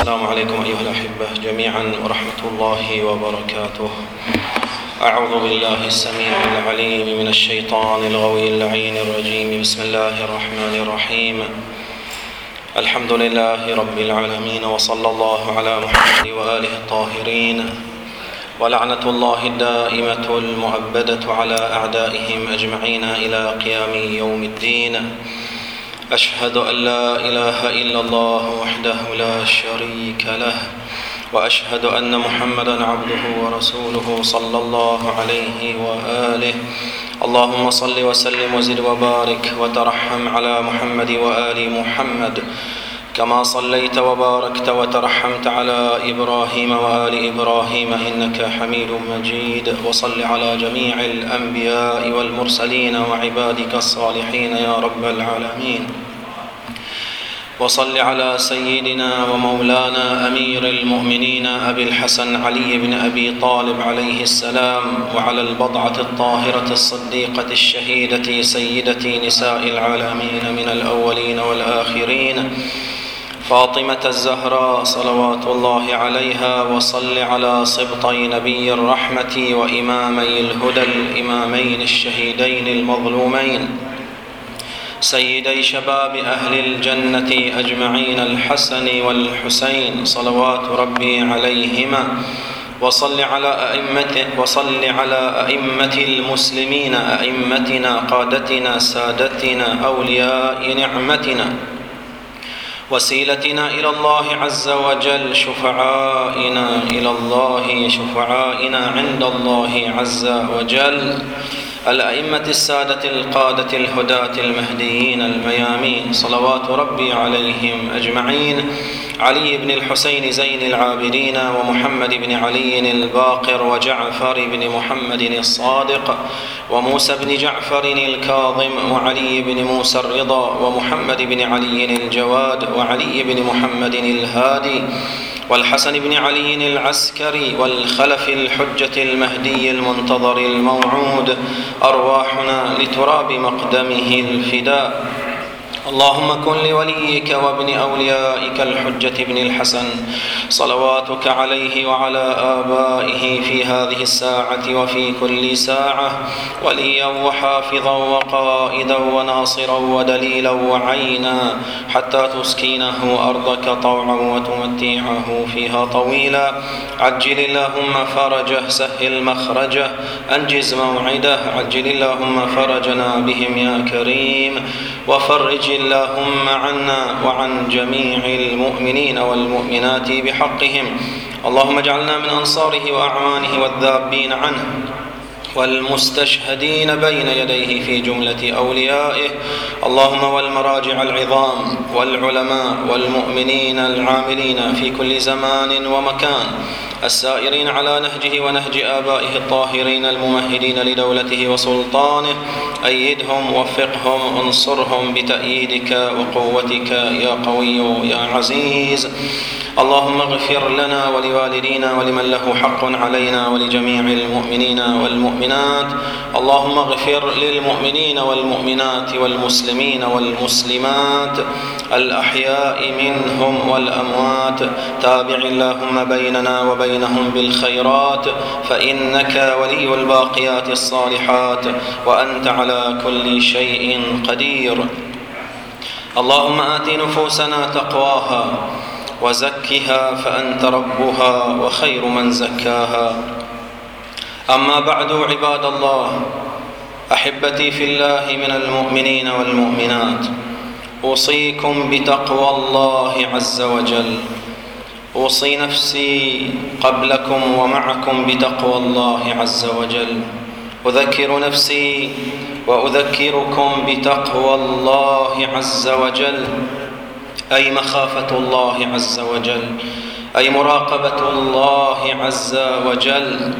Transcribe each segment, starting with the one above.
السلام عليكم أيها الأحبة جميعا ورحمة الله وبركاته. أعوذ بالله السميع العليم من الشيطان الغوي اللعين الرجيم. بسم الله الرحمن الرحيم. الحمد لله رب العالمين وصلى الله على محمد وآله الطاهرين. ولعنة الله الدائمة المؤبدة على أعدائهم أجمعين إلى قيام يوم الدين. أشهد أن لا إله إلا الله وحده لا شريك له وأشهد أن محمدا عبده ورسوله صلى الله عليه وآله. اللهم صل وسلم وزد وبارك وترحم على محمد وآل محمد. كما صليت وباركت وترحمت على إبراهيم وآل إبراهيم إنك حميد مجيد. وصل على جميع الأنبياء والمرسلين وعبادك الصالحين يا رب العالمين. وصل على سيدنا ومولانا أمير المؤمنين أبي الحسن علي بن أبي طالب عليه السلام وعلى البضعة الطاهرة الصديقة الشهيدة سيده نساء العالمين من الأولين والآخرين فاطمة الزهراء صلوات الله عليها وصل على سبطي نبي الرحمة وإمامي الهدى الإمامين الشهيدين المظلومين سيدي شباب أهل الجنة أجمعين الحسن والحسين صلوات ربي عليهما. وصل على أئمة وصل على أئمة المسلمين أئمتنا قادتنا سادتنا أولياء نعمتنا. وسيلتنا إلى الله عز وجل شفعائنا إلى الله شفعائنا عند الله عز وجل. الأئمة السادة القادة الهداة المهديين الميامين صلوات ربي عليهم أجمعين علي بن الحسين زين العابدين ومحمد بن علي الباقر وجعفر بن محمد الصادق وموسى بن جعفر الكاظم وعلي بن موسى الرضا ومحمد بن علي الجواد وعلي بن محمد الهادي والحسن بن علي العسكري والخلف الحجة المهدي المنتظر الموعود أرواحنا لتراب مقدمه الفداء. اللهم كن لوليك وابن أوليائك الحجة بن الحسن صلواتك عليه وعلى آبائه في هذه الساعة وفي كل ساعة وليا وحافظا وقائدا وناصرا ودليلا وعينا حتى تسكينه أرضك طوعا وتمتعه فيها طويلا. عجل اللهم فرجه سهل مخرجه أنجز موعده. عجل اللهم فرجنا بهم يا كريم. وفرج اللهم عنا وعن جميع المؤمنين والمؤمنات بحقهم. اللهم اجعلنا من أنصاره وأعوانه والذابين عنه. والمستشهدين بين يديه في جملة أوليائه. اللهم والمراجع العظام والعلماء والمؤمنين العاملين في كل زمان ومكان. السائرين على نهجه ونهج آبائه الطاهرين الممهدين لدولته وسلطانه. أيدهم وفقهم انصرهم بتأييدك وقوتك يا قوي يا عزيز. اللهم اغفر لنا ولوالدينا ولمن له حق علينا ولجميع المؤمنين والمؤمنات. اللهم اغفر للمؤمنين والمؤمنات والمسلمين والمسلمات. الأحياء منهم والأموات. تابع اللهم بيننا وبينهم بالخيرات. فإنك ولي الباقيات الصالحات. وأنت على كل شيء قدير. اللهم آت نفوسنا تقواها. وزكها فأنت ربها وخير من زكاها. أما بعد عباد الله أحبتي في الله من المؤمنين والمؤمنات أوصيكم بتقوى الله عز وجل. أوصي نفسي قبلكم ومعكم بتقوى الله عز وجل. أذكر نفسي وأذكركم بتقوى الله عز وجل. أي مخافة الله عز وجل أي مراقبة الله عز وجل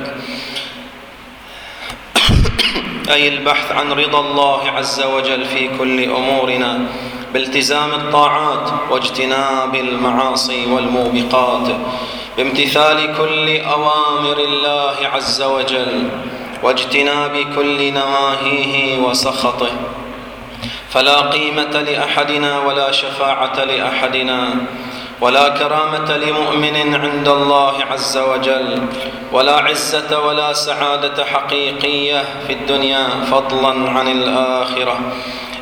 أي البحث عن رضا الله عز وجل في كل أمورنا بالتزام الطاعات واجتناب المعاصي والموبقات بامتثال كل أوامر الله عز وجل واجتناب كل نواهيه وسخطه. فلا قيمة لأحدنا ولا شفاعة لأحدنا ولا كرامة لمؤمن عند الله عز وجل ولا عزة ولا سعادة حقيقية في الدنيا فضلا عن الآخرة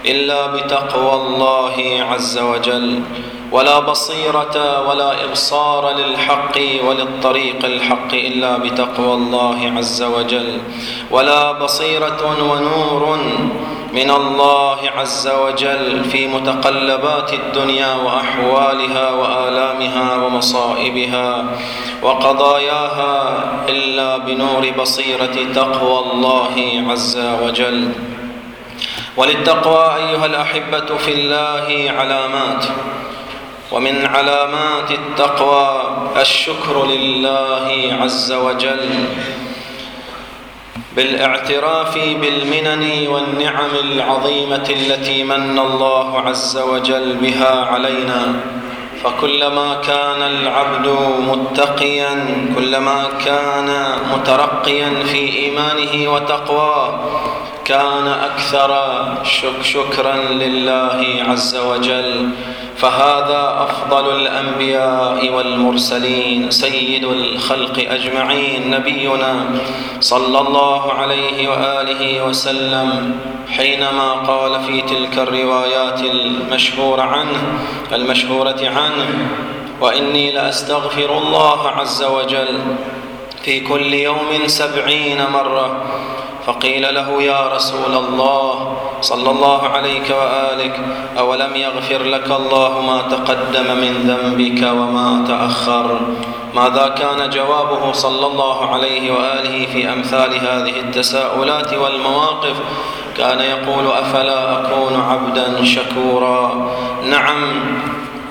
إلا بتقوى الله عز وجل. ولا بصيرة ولا إبصار للحق وللطريق الحق إلا بتقوى الله عز وجل. ولا بصيرة ونور من الله عز وجل في متقلبات الدنيا وأحوالها وآلامها ومصائبها وقضاياها إلا بنور بصيرة تقوى الله عز وجل. وللتقوى أيها الأحبة في الله علامات. ومن علامات التقوى الشكر لله عز وجل بالاعتراف بالمنن والنعم العظيمة التي من الله عز وجل بها علينا. فكلما كان العبد متقيا كلما كان مترقيا في إيمانه وتقواه كان أكثر شكرا لله عز وجل. فهذا أفضل الأنبياء والمرسلين سيد الخلق أجمعين نبينا صلى الله عليه وآله وسلم. حينما قال في تلك الروايات المشهوره عنه المشهورة عنه وإني لأستغفر الله عز وجل في كل يوم سبعين مرة. فقيل له يا رسول الله صلى الله عليك وآلك أولم يغفر لك الله ما تقدم من ذنبك وما تأخر؟ ماذا كان جوابه صلى الله عليه وآله في أمثال هذه التساؤلات والمواقف؟ كان يقول أفلا أكون عبدا شكورا؟ نعم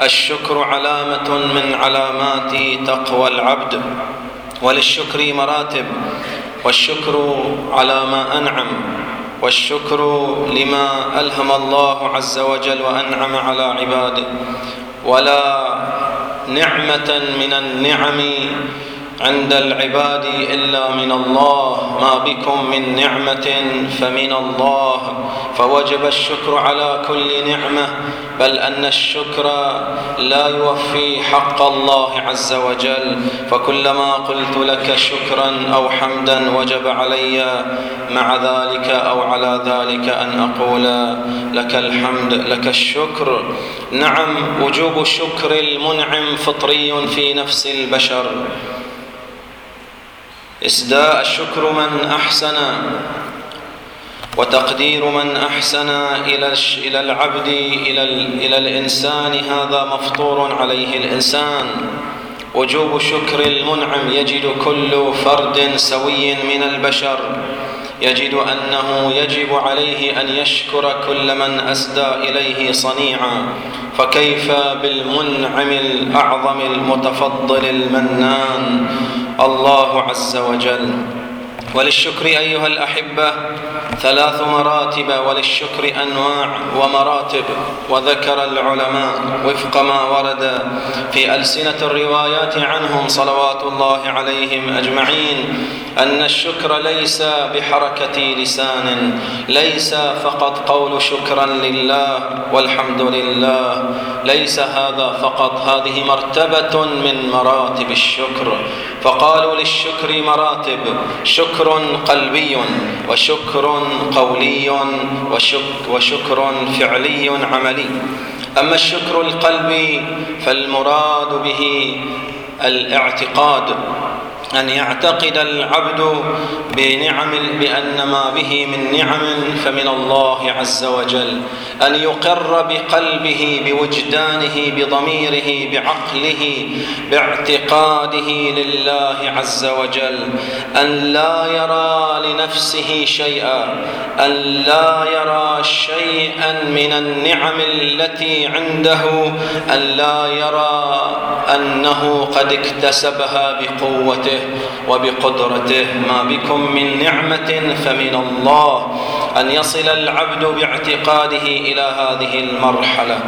الشكر علامة من علامات تقوى العبد وللشكر مراتب. والشكر على ما أنعم والشكر لما ألهم الله عز وجل وأنعم على عباده. ولا نعمة من النعم عند العباد إلا من الله ما بكم من نعمة فمن الله فوجب الشكر على كل نعمة بل أن الشكر لا يوفي حق الله عز وجل فكلما قلت لك شكرا أو حمدا وجب علي مع ذلك أو على ذلك أن أقول لك الحمد لك الشكر. نعم وجوب شكر المنعم فطري في نفس البشر. إسداء الشكر من أحسن وتقدير من أحسن إلى إلى العبد إلى إلى الإنسان هذا مفطور عليه الإنسان. وجوب شكر المنعم يجد كل فرد سوي من البشر. يجد أنه يجب عليه أن يشكر كل من أسدى إليه صنيعا. فكيف بالمنعم الأعظم المتفضل المنان؟ الله عز وجل. وللشكر أيها الأحبة ثلاث مراتب وللشكر أنواع ومراتب وذكر العلماء وفق ما ورد في ألسنة الروايات عنهم صلوات الله عليهم أجمعين أن الشكر ليس بحركة لسان ليس فقط قول شكرا لله والحمد لله ليس هذا فقط هذه مرتبة من مراتب الشكر. فقالوا للشكر مراتب شكر قلبي وشكر قولي وشك وشكر فعلي عملي. أما الشكر القلبي فالمراد به الاعتقاد. أن يعتقد العبد بنعم بأن ما به من نعم فمن الله عز وجل. أن يقر بقلبه بوجدانه بضميره بعقله باعتقاده لله عز وجل. أن لا يرى لنفسه شيئا. أن لا يرى شيئا من النعم التي عنده. أن لا يرى أنه قد اكتسبها بقوته. وبقدرته ما بكم من نعمة فمن الله. أن يصل العبد باعتقاده إلى هذه المرحلة.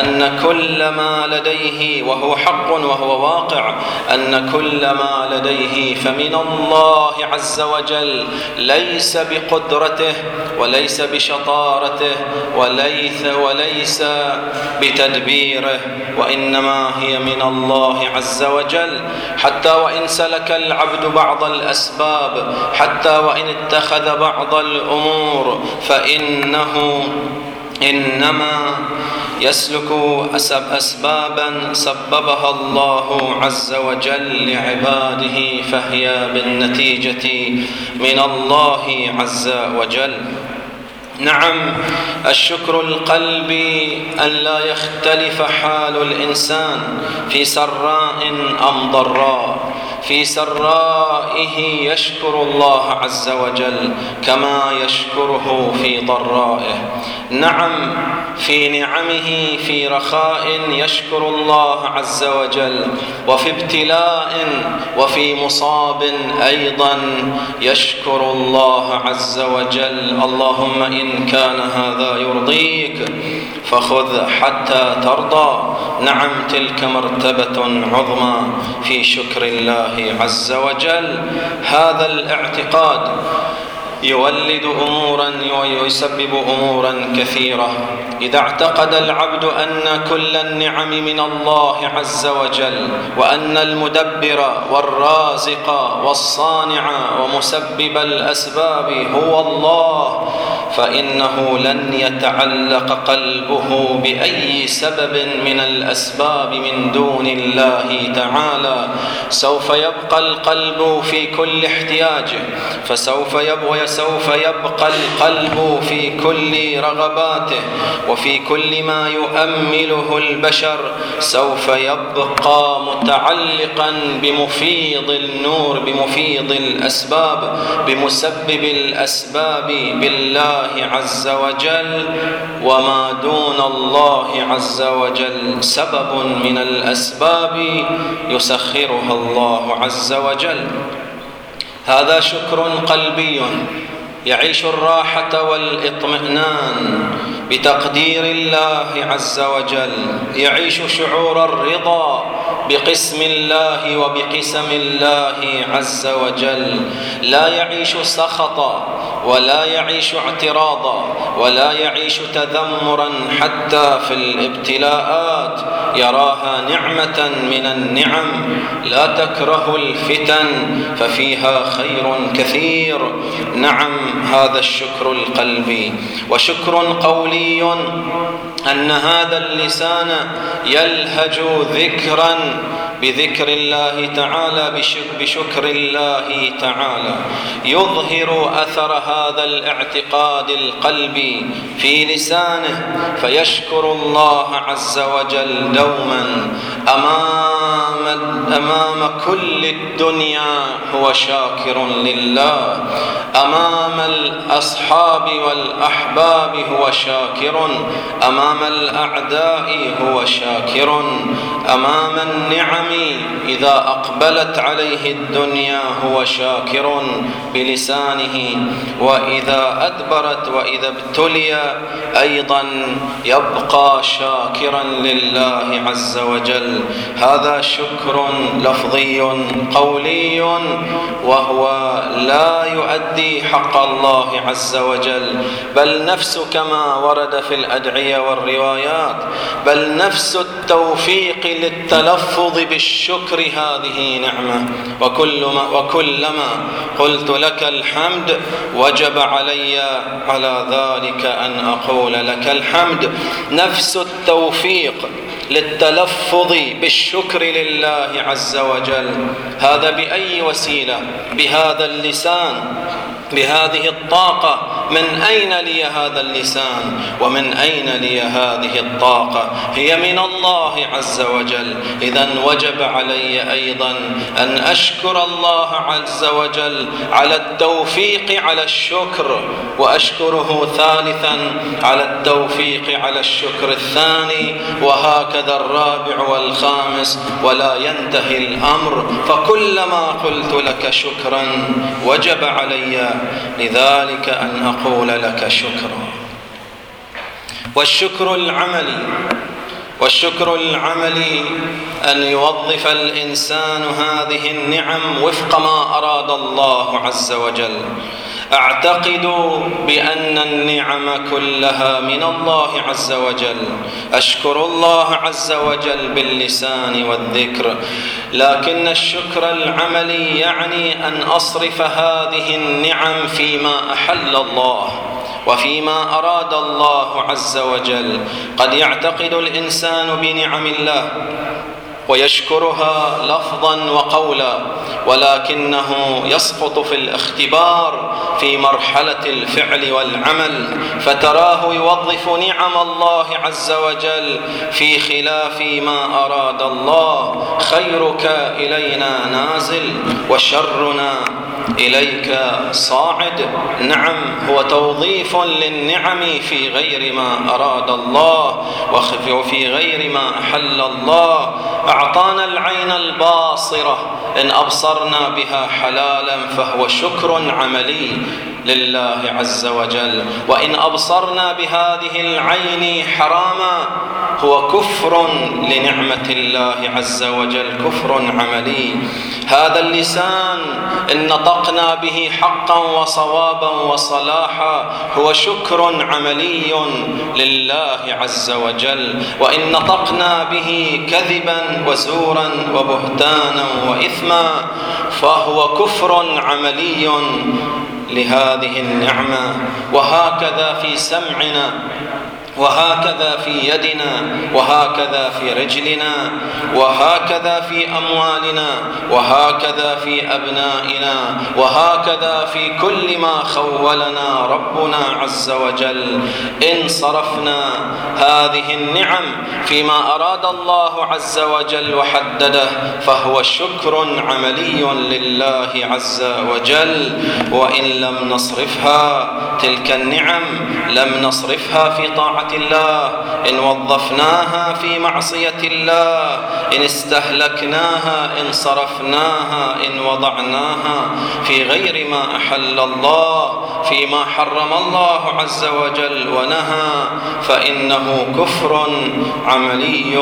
أن كل ما لديه وهو حق وهو واقع أن كل ما لديه فمن الله عز وجل ليس بقدرته وليس بشطارته وليس وليس بتدبيره وإنما هي من الله عز وجل. حتى وإن سلك العبد بعض الأسباب حتى وإن اتخذ بعض الأمور فإنه إنما يسلك أسبابا سببها الله عز وجل لعباده فهي بالنتيجة من الله عز وجل. نعم الشكر القلبي أن لا يختلف حال الإنسان في سراء أم ضراء. في سرائه يشكر الله عز وجل كما يشكره في ضرائه. نعم في نعمه في رخاء يشكر الله عز وجل وفي ابتلاء وفي مصاب أيضا يشكر الله عز وجل. اللهم إن كان هذا يرضيك فخذ حتى ترضى. نعم تلك مرتبة عظمى في شكر الله عز وجل. هذا الاعتقاد يولد أمورا ويسبب أمورا كثيرة. إذا اعتقد العبد أن كل النعم من الله عز وجل وأن المدبر والرازق والصانع ومسبب الأسباب هو الله فإنه لن يتعلق قلبه بأي سبب من الأسباب من دون الله تعالى. سوف يبقى القلب في كل احتياجه فسوف يبقى سوف يبقى القلب في كل رغباته وفي كل ما يؤمله البشر. سوف يبقى متعلقا بمفيض النور بمفيض الأسباب بمسبب الأسباب بالله عز وجل وما دون الله عز وجل سبب من الأسباب يسخرها الله عز وجل. هذا شكر قلبي يعيش الراحة والإطمئنان بتقدير الله عز وجل. يعيش شعور الرضا بقسم الله وبقسم الله عز وجل. لا يعيش سخطا ولا يعيش اعتراضا ولا يعيش تذمرا حتى في الابتلاءات يراها نعمة من النعم. لا تكره الفتن ففيها خير كثير. نعم هذا الشكر القلبي وشكر قولي أن هذا اللسان يلهج ذكرا. بذكر الله تعالى بشكر الله تعالى. يظهر أثر هذا الاعتقاد القلبي في لسانه فيشكر الله عز وجل دوما. أمام, أمام كل الدنيا هو شاكر لله. أمام الأصحاب والأحباب هو شاكر. أمام الأعداء هو شاكر. أمام النعم إذا أقبلت عليه الدنيا هو شاكر بلسانه. وإذا أدبرت وإذا ابتلي أيضا يبقى شاكرا لله عز وجل. هذا شكر لفظي قولي وهو لا يؤدي حق الله عز وجل. بل نفس كما ورد في الأدعية والروايات. بل نفس التوفيق للتلفظ بالشكر هذه نعمة. وكل ما وكلما قلت لك الحمد وجب علي على ذلك أن أقول لك الحمد. نفس التوفيق للتلفظ بالشكر لله عز وجل. هذا بأي وسيلة؟ بهذا اللسان. بهذه الطاقة من أين لي هذا اللسان؟ ومن أين لي هذه الطاقة؟ هي من الله عز وجل. إذا وجب علي أيضا أن أشكر الله عز وجل على التوفيق على الشكر وأشكره ثالثا على التوفيق على الشكر الثاني. وهكذا الرابع والخامس ولا ينتهي الأمر. فكلما قلت لك شكرا وجب علي لذلك أن أقول لك شكرا. والشكر العملي والشكر العملي أن يوظف الإنسان هذه النعم وفق ما أراد الله عز وجل. أعتقد بأن النعم كلها من الله عز وجل. أشكر الله عز وجل باللسان والذكر لكن الشكر العملي يعني أن أصرف هذه النعم فيما أحل الله وفيما أراد الله عز وجل. قد يعتقد الإنسان بنعم الله ويشكرها لفظا وقولا ولكنه يسقط في الاختبار في مرحلة الفعل والعمل فتراه يوظف نعم الله عز وجل في خلاف ما أراد الله خيرك إلينا نازل وشرنا إليك صاعد. نعم هو توظيف للنعم في غير ما أراد الله وفي غير ما أحل الله. أعطانا العين الباصرة إن أبصرنا بها حلالا فهو شكر عملي لله عز وجل. وإن أبصرنا بهذه العين حراما هو كفر لنعمة الله عز وجل كفر عملي. هذا اللسان إن نطقنا به حقا وصوابا وصلاحا هو شكر عملي لله عز وجل. وإن نطقنا به كذبا وزورا وبهتانا وإثما فهو كفر عملي لهذه النعمة. وهكذا في سمعنا وهكذا في يدنا وهكذا في رجلنا وهكذا في أموالنا وهكذا في أبنائنا وهكذا في كل ما خولنا ربنا عز وجل. إن صرفنا هذه النعم فيما أراد الله عز وجل وحدده فهو شكر عملي لله عز وجل. وإن لم نصرفها تلك النعم لم نصرفها في طاعة الله إن وظفناها في معصية الله إن استهلكناها إن صرفناها إن وضعناها في غير ما أحل الله فيما حرم الله عز وجل ونهى فإنه كفر عملي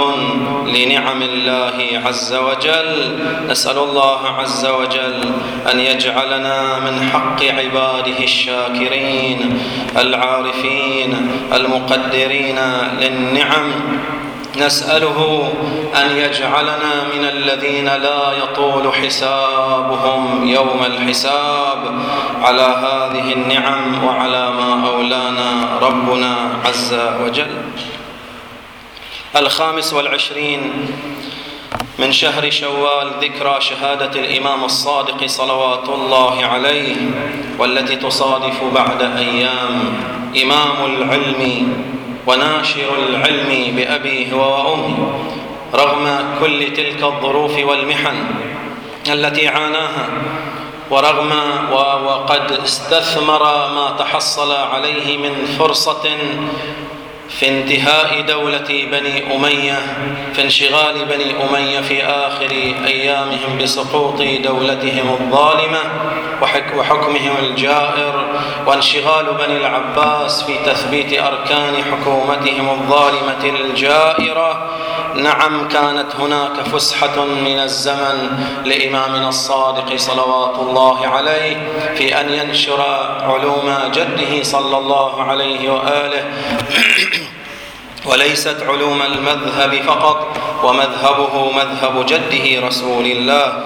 لنعم الله عز وجل. نسأل الله عز وجل أن يجعلنا من حق عباده الشاكرين العارفين المقدرين للنعم نسأله أن يجعلنا من الذين لا يطول حسابهم يوم الحساب. على هذه النعم وعلى ما أولانا ربنا عز وجل. الخامس والعشرين من شهر شوال ذكرى شهادة الإمام الصادق صلوات الله عليه والتي تصادف بعد أيام. إمام العلم وناشر العلم بأبيه وأمه رغم كل تلك الظروف والمحن التي عاناها ورغم وقد استثمر ما تحصل عليه من فرصة في انتهاء دولة بني أمية في انشغال بني أمية في آخر أيامهم بسقوط دولتهم الظالمة وحكمهم الجائر وانشغال بني العباس في تثبيت أركان حكومتهم الظالمة الجائرة. نعم كانت هناك فسحة من الزمن لإمامنا الصادق صلوات الله عليه في أن ينشر علوم جده صلى الله عليه وآله. وليست علوم المذهب فقط ومذهبه مذهب جده رسول الله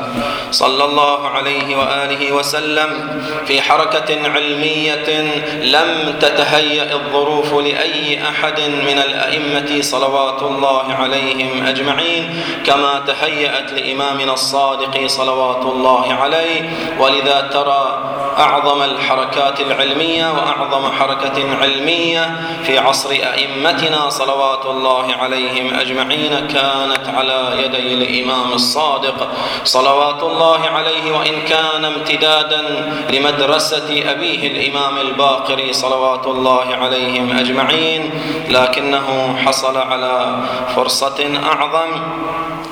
صلى الله عليه وآله وسلم في حركة علمية لم تتهيأ الظروف لأي أحد من الأئمة صلوات الله عليهم أجمعين كما تهيأت لإمامنا الصادق صلوات الله عليه. ولذا ترى أعظم الحركات العلمية وأعظم حركة علمية في عصر أئمتنا صلوات الله عليهم أجمعين كانت على يدي الإمام الصادق. صلوات الله عليه وإن كان امتدادا لمدرسة أبيه الإمام الباقر صلوات الله عليهم أجمعين. لكنه حصل على فرصة أعظم.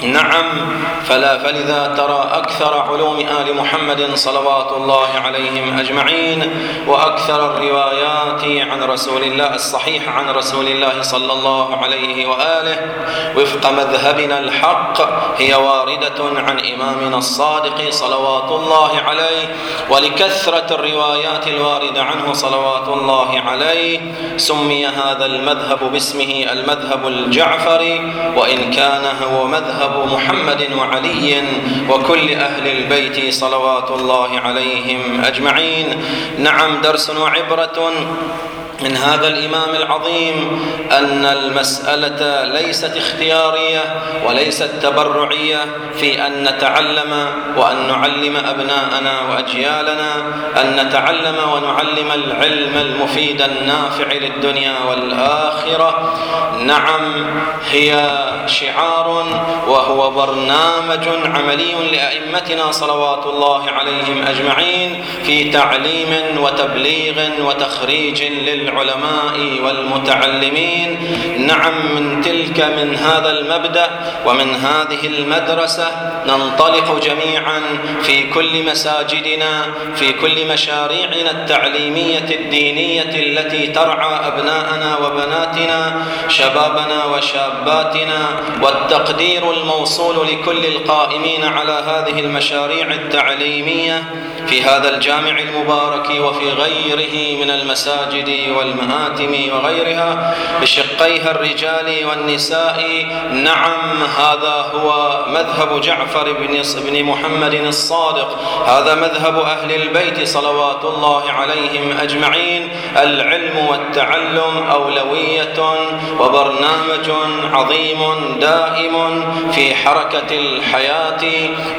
نعم. فلا فلذا ترى أكثر علوم آل محمد صلوات الله عليهم أجمعين وأكثر الروايات عن رسول الله الصحيح عن رسول الله صلى الله عليه وآله. وفق مذهبنا الحق هي واردة عن إمامنا الصادق صلوات الله عليه ولكثرة الروايات الواردة عنه صلوات الله عليه. سمي هذا المذهب باسمه المذهب الجعفري وإن كان هو مذهب محمد وعلي وكل أهل البيت صلوات الله عليهم أجمعين. نعم درس وعبرة. من هذا الإمام العظيم أن المسألة ليست اختيارية وليست تبرعية في أن نتعلم وأن نعلم أبناءنا وأجيالنا أن نتعلم ونعلم العلم المفيد النافع للدنيا والآخرة. نعم هي شعار وهو برنامج عملي لأئمتنا صلوات الله عليهم أجمعين في تعليم وتبليغ وتخريج لل العلماء والمتعلمين. نعم من تلك من هذا المبدأ ومن هذه المدرسة ننطلق جميعا في كل مساجدنا في كل مشاريعنا التعليمية الدينية التي ترعى أبناءنا وبناتنا شبابنا وشاباتنا والتقدير الموصول لكل القائمين على هذه المشاريع التعليمية في هذا الجامع المبارك وفي غيره من المساجد والمآتم وغيرها بشقيها الرجال والنساء. نعم هذا هو مذهب جعفر بن بن محمد الصادق. هذا مذهب أهل البيت صلوات الله عليهم أجمعين. العلم والتعلم أولوية وبرنامج عظيم دائم في حركة الحياة.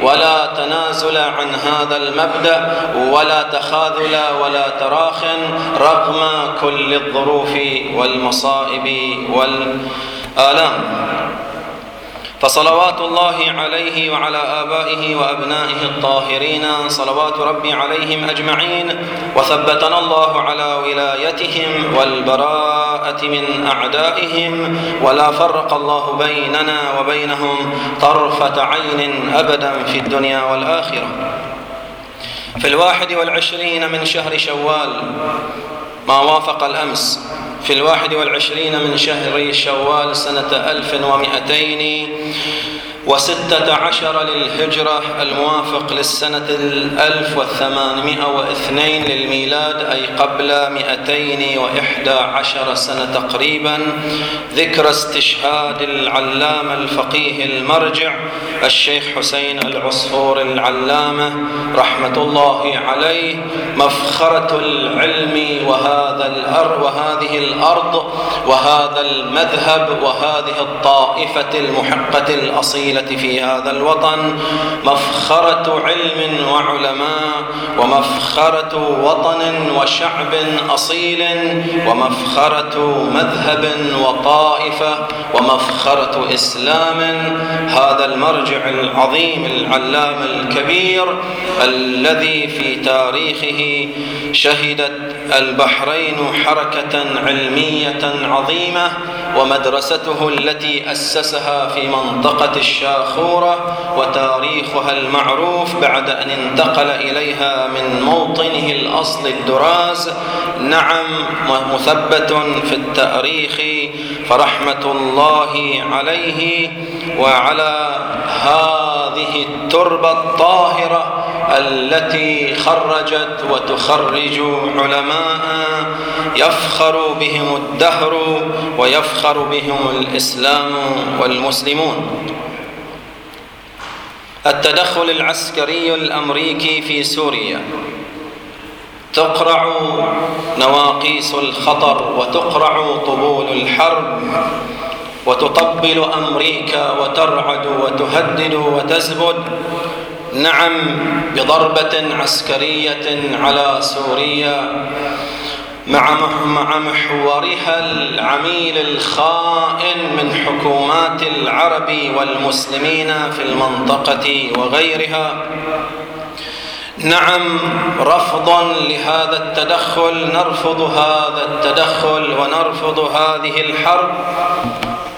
ولا تنازل عن هذا المبدأ ولا تخاذل ولا تراخ رغم كل الظروف والمصائب والآلام. فصلوات الله عليه وعلى آبائه وأبنائه الطاهرين صلوات ربي عليهم أجمعين وثبتنا الله على ولايتهم والبراءة من أعدائهم ولا فرق الله بيننا وبينهم طرفة عين أبدا في الدنيا والآخرة. في الواحد والعشرين من شهر شوال ما وافق الأمس في الواحد والعشرين من شهر شوال سنة ألف ومئتين وستة عشر للهجرة الموافق للسنة الألف والثمانمائة واثنين للميلاد أي قبل مئتين وإحدى عشر سنة تقريبا. ذكر استشهاد العلامة الفقيه المرجع الشيخ حسين العصفور العلامة رحمة الله عليه. مفخرة العلم وهذا الأرض وهذه الأرض وهذا المذهب وهذه الطائفة المحقة الأصيلة في هذا الوطن مفخرة علم وعلماء ومفخرة وطن وشعب أصيل ومفخرة مذهب وطائفة ومفخرة إسلام هذا المرجع العظيم العلام الكبير الذي في تاريخه شهدت البحرين حركة علمية عظيمة ومدرسته التي أسسها في منطقة الشاخورة وتاريخها المعروف بعد أن انتقل إليها من موطنه الأصل الدراز. نعم مثبت في التأريخ فرحمة الله عليه وعلى هذه التربة الطاهرة التي خرجت وتخرج علماء. يفخر بهم الدهر ويفخر بهم الإسلام والمسلمون. التدخل العسكري الأمريكي في سوريا. تقرع نواقيس الخطر وتقرع طبول الحرب وتطبل أمريكا وترعد وتهدد وتزبد. نعم بضربة عسكرية على سوريا مع محورها العميل الخائن من حكومات العرب والمسلمين في المنطقة وغيرها. نعم رفضا لهذا التدخل نرفض هذا التدخل ونرفض هذه الحرب.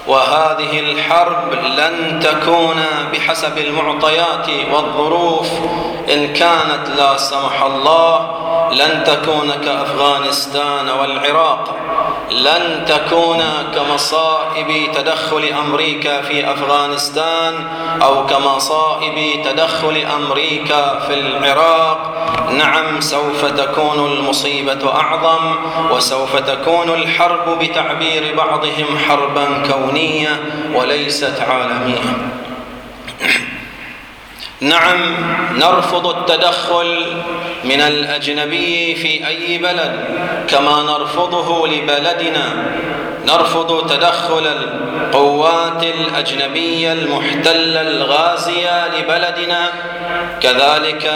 وهذه الحرب لن تكون بحسب المعطيات والظروف. إن كانت لا سمح الله لن تكون كأفغانستان والعراق. لن تكون كمصائب تدخل أمريكا في أفغانستان أو كمصائب تدخل أمريكا في العراق. نعم سوف تكون المصيبة أعظم وسوف تكون الحرب بتعبير بعضهم حربا كونية وليست عالمية. نعم نرفض التدخل من الأجنبي في أي بلد كما نرفضه لبلدنا. نرفض تدخل القوات الأجنبية المحتلة الغازية لبلدنا. كذلك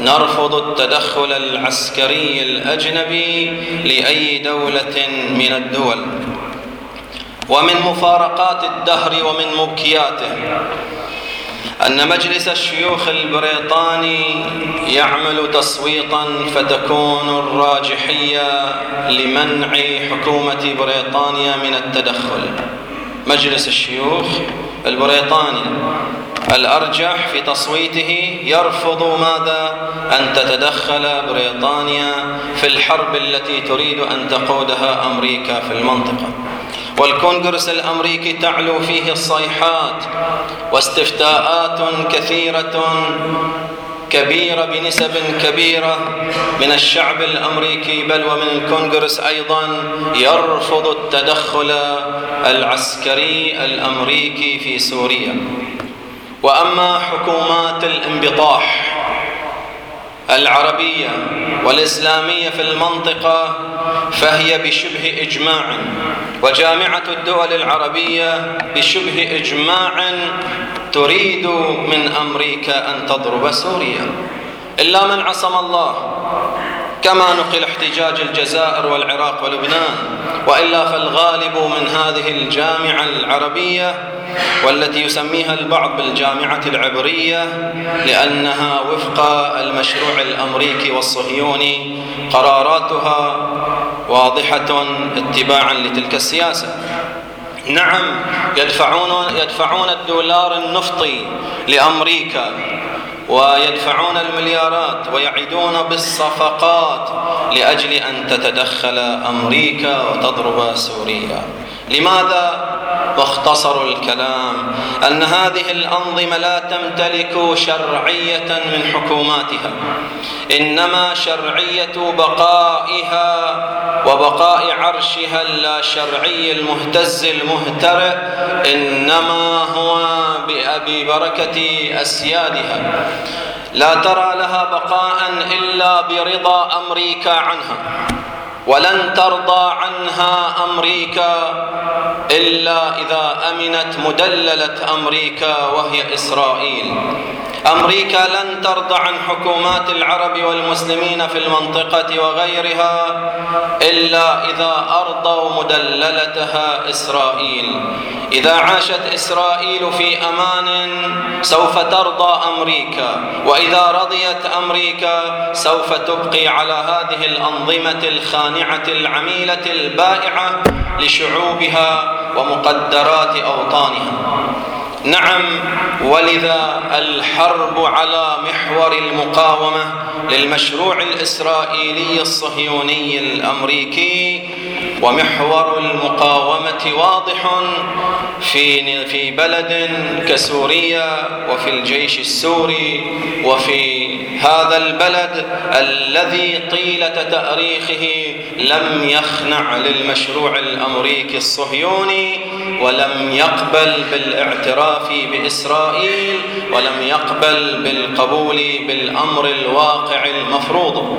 نرفض التدخل العسكري الأجنبي لأي دولة من الدول. ومن مفارقات الدهر ومن مبكياته. أن مجلس الشيوخ البريطاني يعمل تصويتا فتكون الراجحية لمنع حكومة بريطانيا من التدخل. مجلس الشيوخ البريطاني الأرجح في تصويته يرفض ماذا؟ أن تتدخل بريطانيا في الحرب التي تريد أن تقودها أمريكا في المنطقة. والكونغرس الأمريكي تعلو فيه الصيحات واستفتاءات كثيرة كبيرة بنسب كبيرة من الشعب الأمريكي بل ومن الكونغرس أيضا يرفض التدخل العسكري الأمريكي في سوريا. وأما حكومات الانبطاح العربية والإسلامية في المنطقة فهي بشبه إجماع. وجامعة الدول العربية بشبه إجماع تريد من أمريكا أن تضرب سوريا. إلا من عصم الله. كما نقل احتجاج الجزائر والعراق ولبنان وإلا فالغالب من هذه الجامعة العربية والتي يسميها البعض بالجامعة العبرية لأنها وفق المشروع الأمريكي والصهيوني قراراتها واضحة اتباعا لتلك السياسة. نعم يدفعون يدفعون الدولار النفطي لأمريكا ويدفعون المليارات ويعدون بالصفقات لأجل أن تتدخل أمريكا وتضرب سوريا. لماذا واختصروا الكلام أن هذه الأنظمة لا تمتلك شرعية من حكوماتها إنما شرعية بقائها وبقاء عرشها اللا شرعي المهتز المهترئ إنما هو بأبي بركة أسيادها. لا ترى لها بقاء إلا برضا أمريكا عنها. ولن ترضى عنها أمريكا إلا إذا أمنت مدللة أمريكا وهي إسرائيل. أمريكا لن ترضى عن حكومات العرب والمسلمين في المنطقة وغيرها إلا إذا أرضوا مدللتها إسرائيل. إذا عاشت إسرائيل في أمان سوف ترضى أمريكا وإذا رضيت أمريكا سوف تبقي على هذه الأنظمة الخانعه العميلة البائعة لشعوبها ومقدرات أوطانها. نعم ولذا الحرب على محور المقاومة للمشروع الإسرائيلي الصهيوني الأمريكي ومحور المقاومة واضح في في بلد كسوريا وفي الجيش السوري وفي هذا البلد الذي طيلة تأريخه لم يخنع للمشروع الأمريكي الصهيوني ولم يقبل بالاعتراف بإسرائيل ولم يقبل بالقبول بالأمر الواقع المفروض.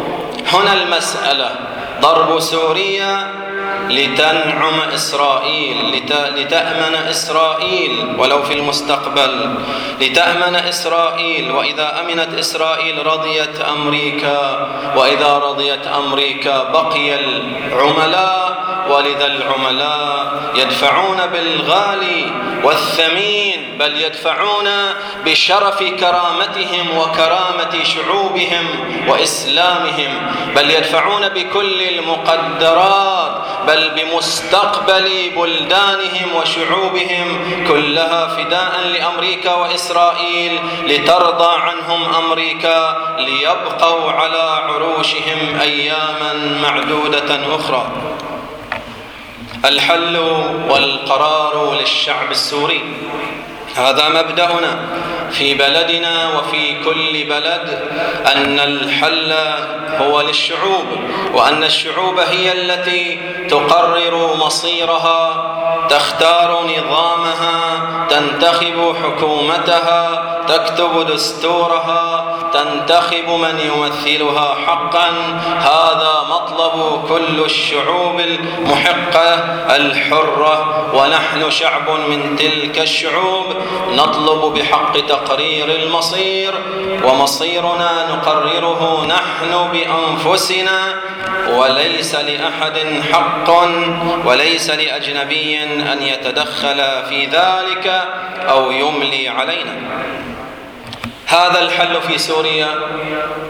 هنا المسألة. ضرب سوريا لتنعم إسرائيل لتأمن إسرائيل ولو في المستقبل. لتأمن إسرائيل وإذا أمنت إسرائيل رضيت أمريكا وإذا رضيت أمريكا بقي العملاء ولذا العملاء يدفعون بالغالي والثمين بل يدفعون بشرف كرامتهم وكرامة شعوبهم وإسلامهم بل يدفعون بكل المقدرات بل بمستقبل بلدانهم وشعوبهم كلها فداء لأمريكا وإسرائيل لترضى عنهم أمريكا ليبقوا على عروشهم أياما معدودة أخرى. الحل والقرار للشعب السوري. هذا مبدأنا في بلدنا وفي كل بلد أن الحل هو للشعوب وأن الشعوب هي التي تقرر مصيرها تختار نظامها تنتخب حكومتها تكتب دستورها تنتخب من يمثلها حقا. هذا مطلب كل الشعوب المحقة الحرة ونحن شعب من تلك الشعوب. نطلب بحق تقرير المصير ومصيرنا نقرره نحن بأنفسنا. وليس لأحد حق وليس لأجنبي أن يتدخل في ذلك أو يملي علينا. هذا الحل في سوريا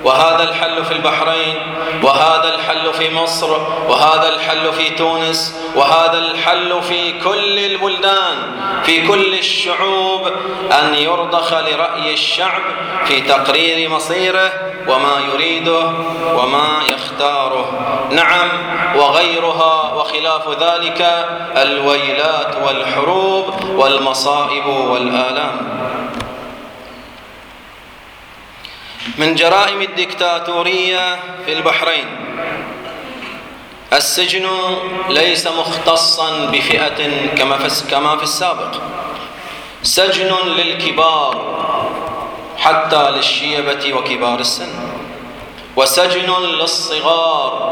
وهذا الحل في البحرين وهذا الحل في مصر وهذا الحل في تونس وهذا الحل في كل البلدان في كل الشعوب أن يرضخ لرأي الشعب في تقرير مصيره وما يريده وما يختاره. نعم وغيرها وخلاف ذلك الويلات والحروب والمصائب والآلام. من جرائم الدكتاتورية في البحرين. السجن ليس مختصا بفئة كما في السابق. سجن للكبار حتى للشيبة وكبار السن. وسجن للصغار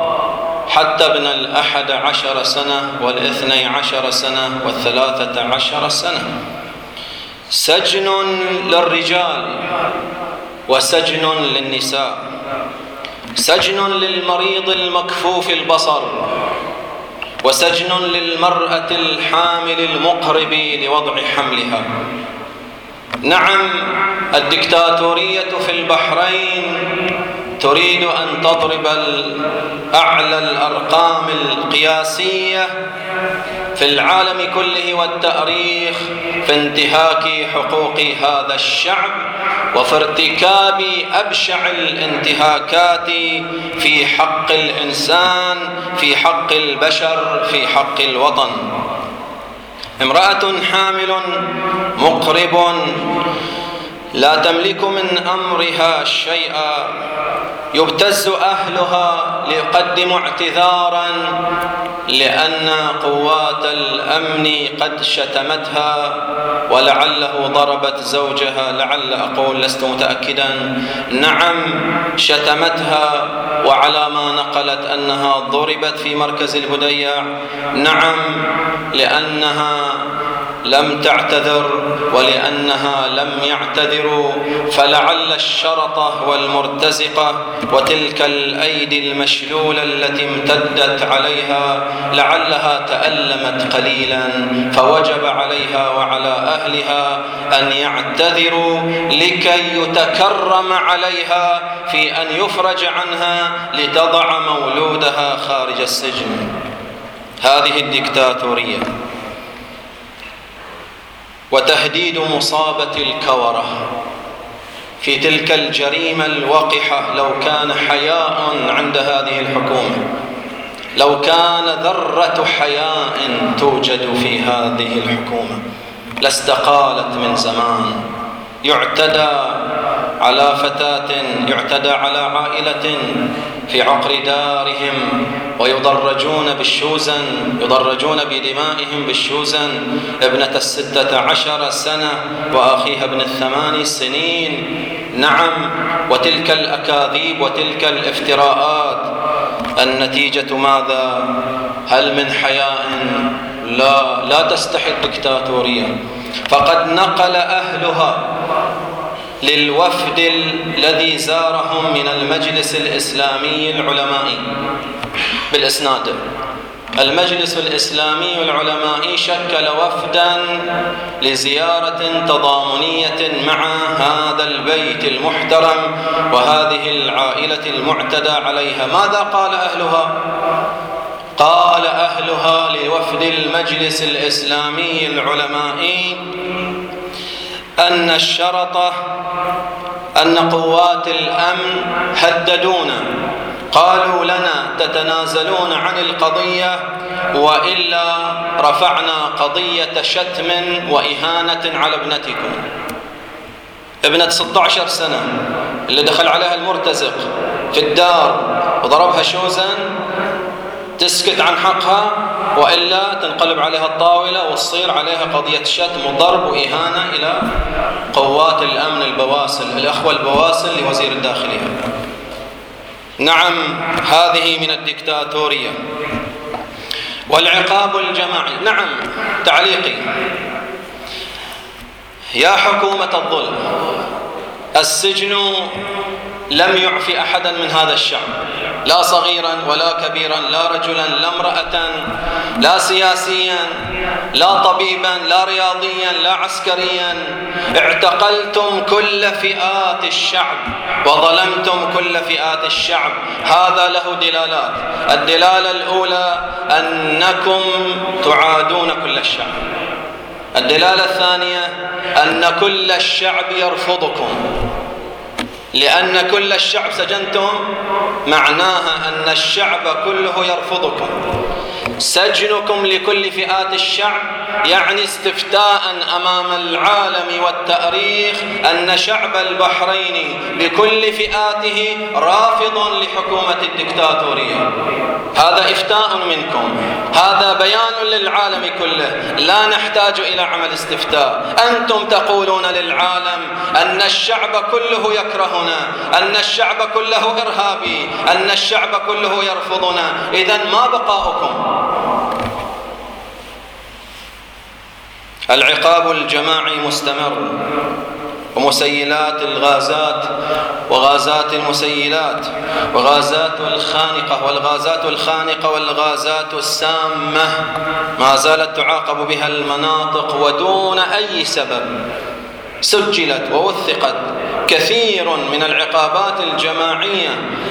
حتى ابن الأحد عشر سنة والاثني عشر سنة والثلاثة عشر سنة. سجن للرجال وسجن للنساء. سجن للمريض المكفوف البصر. وسجن للمرأة الحامل المقرب لوضع حملها. نعم الدكتاتورية في البحرين تريد أن تضرب أعلى الأرقام القياسية في العالم كله والتأريخ في انتهاك حقوق هذا الشعب وفي ارتكاب أبشع الانتهاكات في حق الإنسان في حق البشر في حق الوطن. امرأة حامل مقرب لا تملك من أمرها شيئا. يبتز أهلها ليقدموا اعتذارا لأن قوات الأمن قد شتمتها ولعله ضربت زوجها لعل أقول لست متأكدا. نعم شتمتها وعلى ما نقلت أنها ضربت في مركز الهديع. نعم لأنها لم تعتذر ولأنها لم يعتذروا فلعل الشرطه والمرتزقه وتلك الأيدي المشلولة التي امتدت عليها لعلها تألمت قليلا فوجب عليها وعلى أهلها أن يعتذروا لكي يتكرم عليها في أن يفرج عنها لتضع مولودها خارج السجن. هذه الدكتاتورية. وتهديد مصابة الكورة. في تلك الجريمة الوقحة لو كان حياء عند هذه الحكومة لو كان ذرة حياء توجد في هذه الحكومة لاستقالت من زمان. يعتدى على فتاة يعتدى على عائلة في عقر دارهم ويضرجون بالشوزن يضرجون بدمائهم بالشوزن. ابنة الستة عشر سنة وأخيها ابن الثمان سنين. نعم وتلك الأكاذيب وتلك الافتراءات. النتيجة ماذا؟ هل من حياء؟ لا لا تستحي الدكتاتورية فقد نقل أهلها للوفد الذي زارهم من المجلس الإسلامي العلمائي بالإسناد المجلس الإسلامي العلمائي شكل وفدا لزيارة تضامنية مع هذا البيت المحترم وهذه العائلة المعتدى عليها ماذا قال أهلها؟ أهلها لوفد المجلس الإسلامي العلمائي أن الشرطة أن قوات الأمن هددونا قالوا لنا تتنازلون عن القضية وإلا رفعنا قضية شتم وإهانة على ابنتكم. ابنة 16 سنة اللي دخل عليها المرتزق في الدار وضربها شوزا تسكت عن حقها وإلا تنقلب عليها الطاولة وتصير عليها قضية شتم وضرب وإهانة إلى قوات الأمن البواسل الأخوة البواسل لوزير الداخلية. نعم هذه من الدكتاتورية. والعقاب الجماعي. نعم تعليقي. يا حكومة الظلم السجن لم يعفي أحدا من هذا الشعب. لا صغيرا ولا كبيرا لا رجلا لا امرأة لا سياسيا لا طبيبا لا رياضيا لا عسكريا. اعتقلتم كل فئات الشعب وظلمتم كل فئات الشعب. هذا له دلالات. الدلالة الأولى أنكم تعادون كل الشعب. الدلالة الثانية أن كل الشعب يرفضكم. لأن كل الشعب سجنتم معناها أن الشعب كله يرفضكم. سجنكم لكل فئات الشعب يعني استفتاء أمام العالم والتأريخ أن شعب البحرين بكل فئاته رافض لحكومة الدكتاتورية. هذا إفتاء منكم. هذا بيان للعالم كله. لا نحتاج إلى عمل استفتاء. أنتم تقولون للعالم أن الشعب كله يكرهنا أن الشعب كله إرهابي أن الشعب كله يرفضنا. اذا ما بقاؤكم؟ العقاب الجماعي مستمر ومسيلات الغازات وغازات المسيلات وغازات الخانقة والغازات الخانقة والغازات السامة ما زالت تعاقب بها المناطق ودون أي سبب سجلت ووثقت كثير من العقابات الجماعية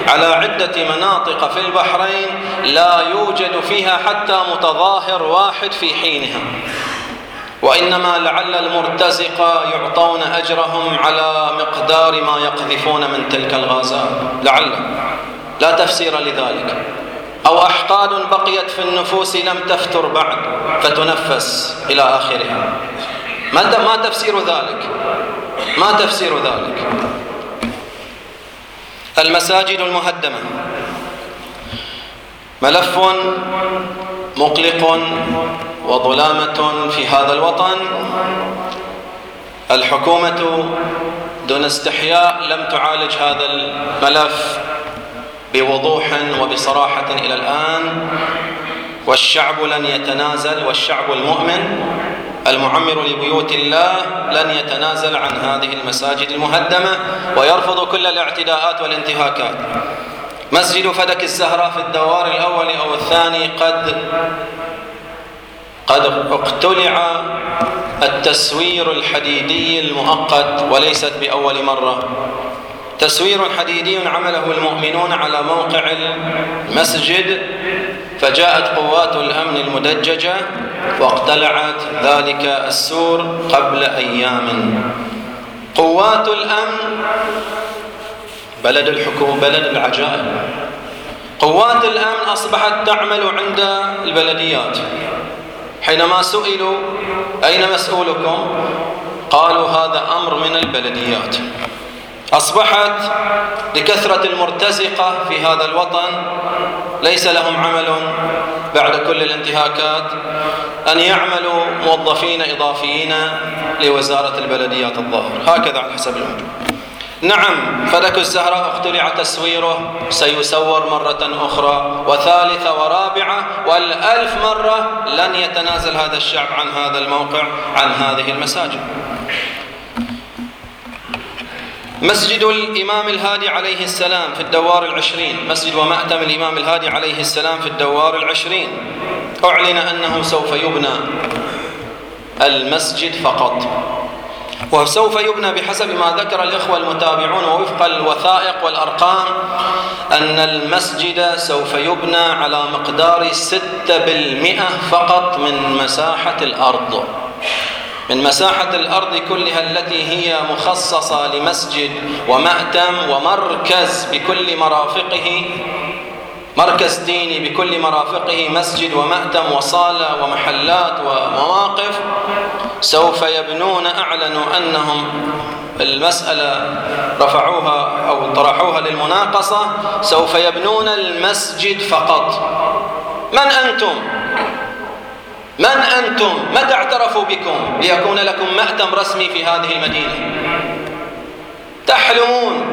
على عدة مناطق في البحرين لا يوجد فيها حتى متظاهر واحد في حينها. وإنما لعل المرتزقة يعطون أجرهم على مقدار ما يقذفون من تلك الغازات لعل. لا تفسير لذلك. أو أحقاد بقيت في النفوس لم تفتر بعد فتنفس إلى آخرها. ما تفسير ذلك؟ ما تفسير ذلك؟ المساجد المهدمة. ملف مقلق وظلامة في هذا الوطن. الحكومة دون استحياء لم تعالج هذا الملف بوضوح وبصراحة إلى الآن. والشعب لن يتنازل والشعب المؤمن المعمر لبيوت الله لن يتنازل عن هذه المساجد المهدمة. ويرفض كل الاعتداءات والانتهاكات. مسجد فدك الزهراء في الدوار الأول أو الثاني قد قد اقتلع التسوير الحديدي المؤقت وليست بأول مرة. تسوير حديدي عمله المؤمنون على موقع المسجد فجاءت قوات الأمن المدججة واقتلعت ذلك السور قبل أيام. قوات الأمن بلد الحكومة بلد العجائب. قوات الأمن أصبحت تعمل عند البلديات. حينما سئلوا أين مسؤولكم قالوا هذا أمر من البلديات. أصبحت لكثرة المرتزقة في هذا الوطن ليس لهم عمل بعد كل الانتهاكات أن يعملوا موظفين إضافيين لوزارة البلديات الظاهر. هكذا على حسب الموجود نعم. فلك الزهراء اخترع تسويره سيسور مرة أخرى. وثالثة ورابعة والألف مرة لن يتنازل هذا الشعب عن هذا الموقع عن هذه المساجد. مسجد الإمام الهادي عليه السلام في الدوار العشرين. مسجد ومأتم الإمام الهادي عليه السلام في الدوار العشرين. أعلن أنه سوف يبنى المسجد فقط. وسوف يبنى بحسب ما ذكر الإخوة المتابعون ووفق الوثائق والأرقام أن المسجد سوف يبنى على مقدار ستة بالمئة فقط من مساحة الأرض. من مساحة الأرض كلها التي هي مخصصة لمسجد ومأتم ومركز بكل مرافقه مركز ديني بكل مرافقه مسجد ومأتم وصالة ومحلات ومواقف سوف يبنون أعلنوا أنهم المسألة رفعوها أو طرحوها للمناقصة سوف يبنون المسجد فقط من أنتم؟ من أنتم؟ متى اعترفوا بكم ليكون لكم مأتم رسمي في هذه المدينة؟ تحلمون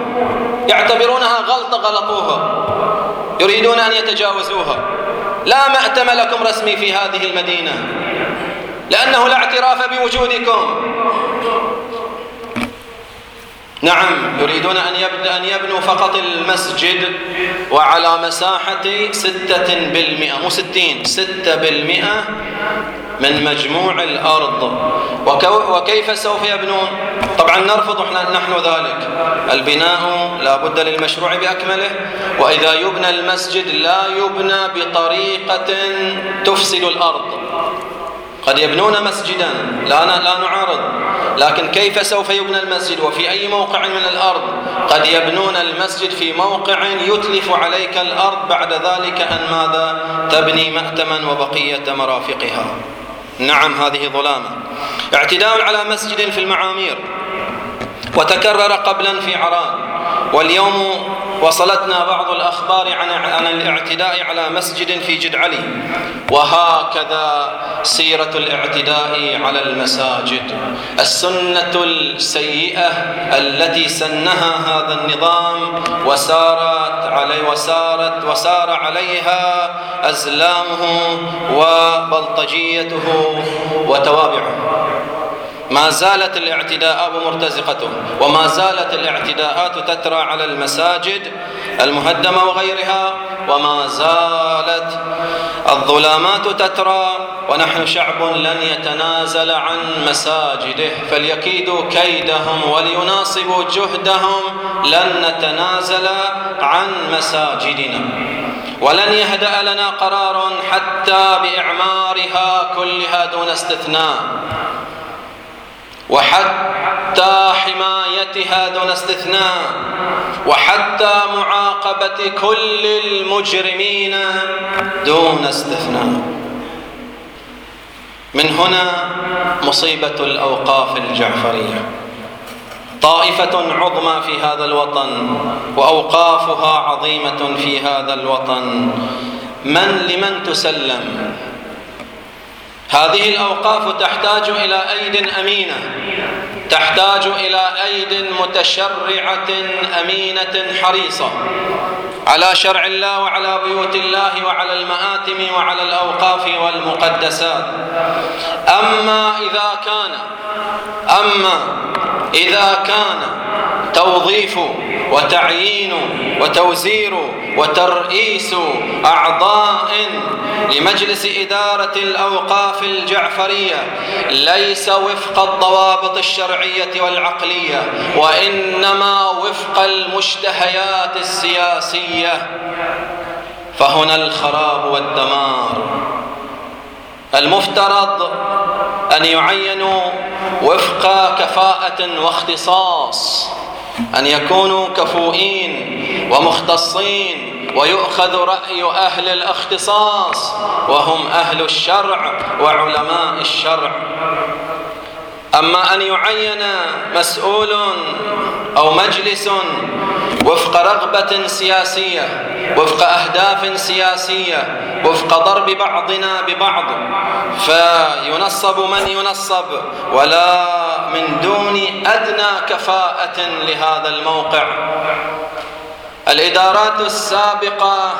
يعتبرونها غلطة غلطوها يريدون أن يتجاوزوها. لا مأتم لكم رسمي في هذه المدينة. لأنه لا اعتراف بوجودكم. نعم يريدون أن يبدأ أن يبنوا فقط المسجد وعلى مساحة ستة بالمئة مو ستين ستة بالمئة من مجموع الأرض. وكيف سوف يبنون؟ طبعا نرفض نحن ذلك. البناء لا بد للمشروع بأكمله. وإذا يبنى المسجد لا يبنى بطريقة تفسد الأرض. قد يبنون مسجدا لا لا نعارض. لكن كيف سوف يبنى المسجد؟ وفي أي موقع من الأرض؟ قد يبنون المسجد في موقع يتلف عليك الأرض بعد ذلك أن ماذا؟ تبني مأتما وبقية مرافقها. نعم هذه ظلامة. اعتداء على مسجد في المعامير. وتكرر قبلا في عران واليوم وصلتنا بعض الأخبار عن الاعتداء على مسجد في جدعلي وهكذا سيرة الاعتداء على المساجد. السنة السيئة التي سنها هذا النظام وسارت علي وسارت وسار عليها أزلامه وبلطجيته وتوابعه. ما زالت الاعتداءات ومرتزقته وما زالت الاعتداءات تترى على المساجد المهدمة وغيرها وما زالت الظلامات تترى ونحن شعب لن يتنازل عن مساجده فليكيدوا كيدهم وليناصبوا جهدهم لن نتنازل عن مساجدنا. ولن يهدأ لنا قرار حتى بإعمارها كلها دون استثناء. وحتى حمايتها دون استثناء وحتى معاقبة كل المجرمين دون استثناء. من هنا مصيبة الأوقاف الجعفرية. طائفة عظمى في هذا الوطن وأوقافها عظيمة في هذا الوطن. من لمن تسلم؟ هذه الأوقاف تحتاج إلى أيد أمينة. تحتاج إلى أيد متشرعة أمينة حريصة. على شرع الله وعلى بيوت الله وعلى المآتم وعلى الأوقاف والمقدسات. أما إذا كان أما إذا كان توظيف وتعيين وتوزير وترئيس أعضاء لمجلس إدارة الأوقاف الجعفرية ليس وفق الضوابط الشرعية. والعقلية وإنما وفق المشتهيات السياسية. فهنا الخراب والدمار. المفترض أن يعينوا وفق كفاءة واختصاص أن يكونوا كفؤين ومختصين ويؤخذ رأي أهل الاختصاص وهم أهل الشرع وعلماء الشرع. أما أن يعين مسؤول أو مجلس وفق رغبة سياسية وفق أهداف سياسية وفق ضرب بعضنا ببعض فينصب من ينصب ولا من دون أدنى كفاءة لهذا الموقع. الإدارات السابقة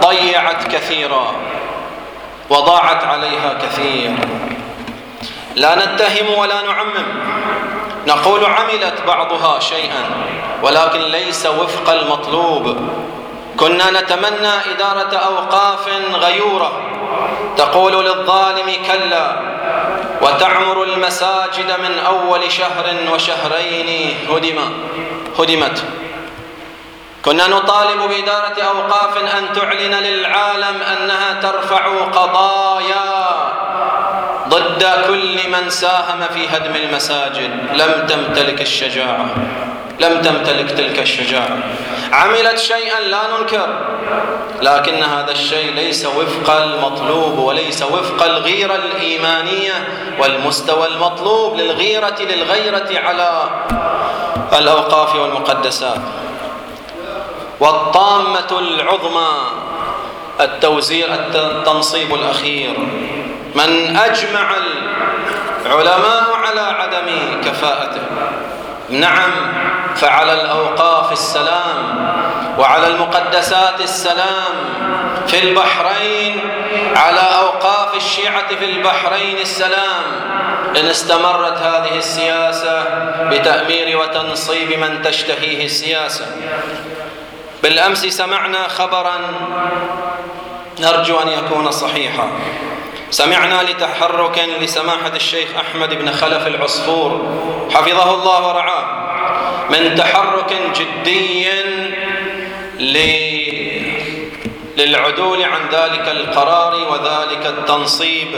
ضيعت كثيرا وضاعت عليها كثير لا نتهم ولا نعمم. نقول عملت بعضها شيئا ولكن ليس وفق المطلوب. كنا نتمنى إدارة أوقاف غيورة. تقول للظالم كلا وتعمر المساجد من أول شهر وشهرين هدم هدمت. كنا نطالب بإدارة أوقاف أن تعلن للعالم أنها ترفع قضايا. ضد كل من ساهم في هدم المساجد. لم تمتلك الشجاعة. لم تمتلك تلك الشجاعة. عملت شيئا لا ننكر لكن هذا الشيء ليس وفق المطلوب وليس وفق الغيرة الإيمانية والمستوى المطلوب للغيرة للغيرة على الأوقاف والمقدسات. والطامة العظمى التوزيع التنصيب الأخير. من أجمع العلماء على عدم كفاءته. نعم فعلى الأوقاف السلام وعلى المقدسات السلام في البحرين على أوقاف الشيعة في البحرين السلام. إن استمرت هذه السياسة بتأمير وتنصيب من تشتهيه السياسة. بالأمس سمعنا خبرا نرجو أن يكون صحيحا. سمعنا لتحرك لسماحة الشيخ أحمد بن خلف العصفور حفظه الله ورعاه من تحرك جدي للعدول عن ذلك القرار وذلك التنصيب.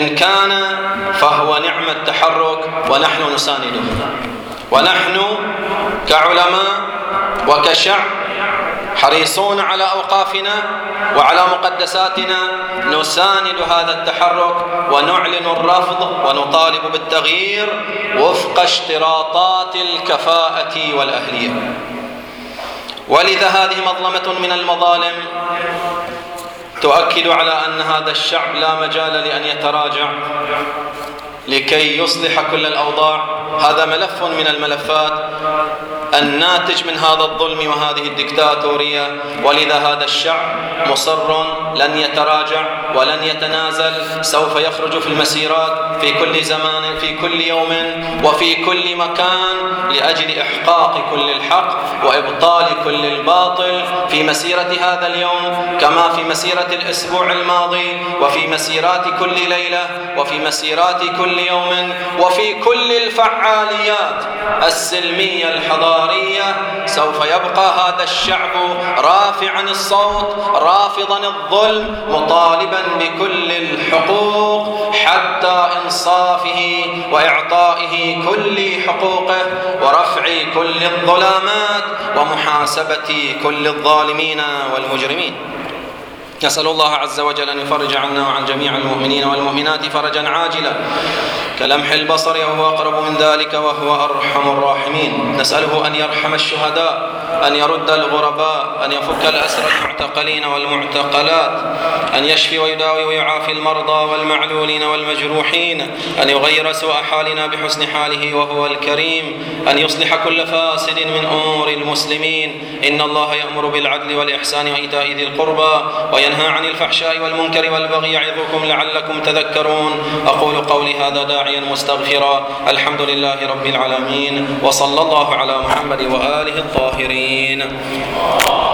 إن كان فهو نعم التحرك ونحن نسانده. ونحن كعلماء وكشعب حريصون على أوقافنا وعلى مقدساتنا نساند هذا التحرك ونعلن الرفض ونطالب بالتغيير وفق اشتراطات الكفاءة والأهلية. ولذا هذه مظلمة من المظالم تؤكد على أن هذا الشعب لا مجال لأن يتراجع. لكي يصلح كل الأوضاع. هذا ملف من الملفات الناتج من هذا الظلم وهذه الدكتاتورية. ولذا هذا الشعب مصر لن يتراجع ولن يتنازل. سوف يخرج في المسيرات في كل زمان في كل يوم وفي كل مكان لأجل إحقاق كل الحق وإبطال كل الباطل في مسيرة هذا اليوم كما في مسيرة الأسبوع الماضي وفي مسيرات كل ليلة وفي مسيرات كل يوم وفي كل الفعاليات السلمية الحضارية سوف يبقى هذا الشعب رافعا الصوت رافضا الظلم مطالبا بكل الحقوق حتى إنصافه وإعطائه كل حقوقه ورفع كل الظلامات ومحاسبة كل الظالمين والمجرمين. نسأل الله عز وجل أن يفرج عنا وعن جميع المؤمنين والمؤمنات فرجا عاجلا كلمح البصر وهو أقرب من ذلك وهو أرحم الراحمين. نسأله أن يرحم الشهداء أن يرد الغرباء أن يفك الأسر المعتقلين والمعتقلات أن يشفي ويداوي ويعافي المرضى والمعلولين والمجروحين أن يغير سوء حالنا بحسن حاله وهو الكريم أن يصلح كل فاسد من أمور المسلمين. إن الله يأمر بالعدل والإحسان وإيتاء ذي القربى وينهى عن الفحشاء والمنكر والبغي يعظكم لعلكم تذكرون. أقول قولي هذا داعيا مستغفرا. الحمد لله رب العالمين وصلى الله على محمد وآله الطاهرين.